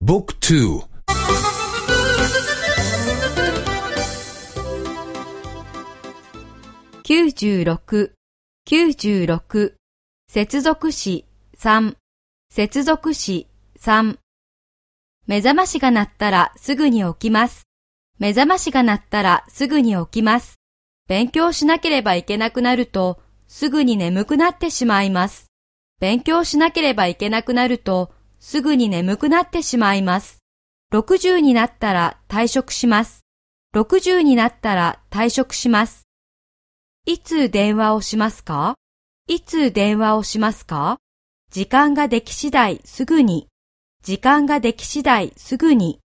บุ๊กทู九十六、九十六、接続詞三、接続詞三。目覚ましが鳴ったらすぐに起きます。目覚ましが鳴ったらすぐに起きます。勉強しなければいけなくなると、すぐに眠くなってしまいます。勉強しなければいけなくなると、 すぐに眠くなってしまいます。60になったら退職します。60になったら退職します。いつ電話をしますか？いつ電話をしますか？時間ができ次第すぐに。時間ができ次第すぐに。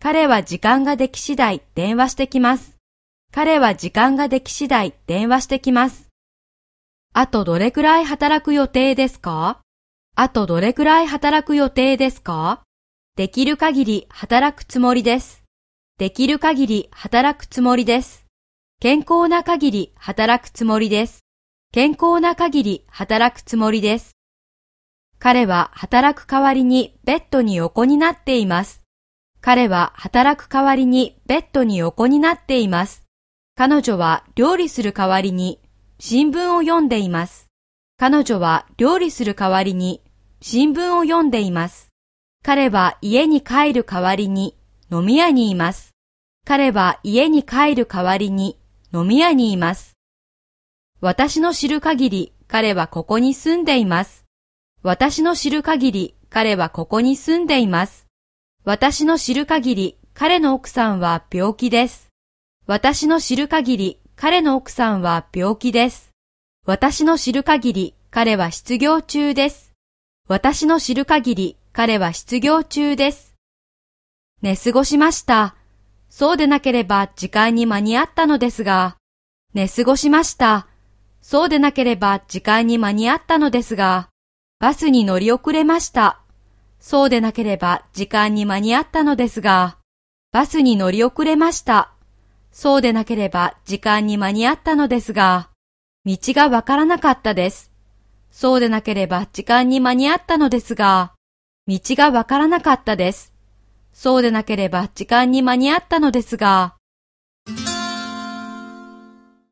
彼は時間ができ次第電話してきます。彼は時間ができ次第電話してきます。あとどれくらい働く予定ですか？あとどれくらい働く予定ですか？できる限り働くつもりです。できる限り働くつもりです。健康な限り働くつもりです。健康な限り働くつもりです。彼は働く代わりにベッドに横になっています。彼は働く代わりにベッドに横になっています。彼女は料理する代わりに新聞を読んでいます。彼女は料理する代わりに新聞を読んでいます。彼は家に帰る代わりに飲み屋にいます。彼は家に帰る代わりに飲み屋にいます。私の知る限り彼はここに住んでいます。私の知る限り彼はここに住んでいます。私の知る限り彼の奥さんは病気です。私の知る限り彼の奥さんは病気です。私の知る限り彼は失業中です。私の知る限り彼は失業中です。寝過ごしました。そうでなければ時間に間に合ったのですが、寝過ごしました。そうでなければ時間に間に合ったのですが、バスに乗り遅れました。そうでなければ時間に間に合ったのですが、バスに乗り遅れました。そうでなければ時間に間に合ったのですが、道がわからなかったです。そうでなければ時間に間に合ったのですが、道がわからなかったです。そうでなければ時間に間に合ったのですが、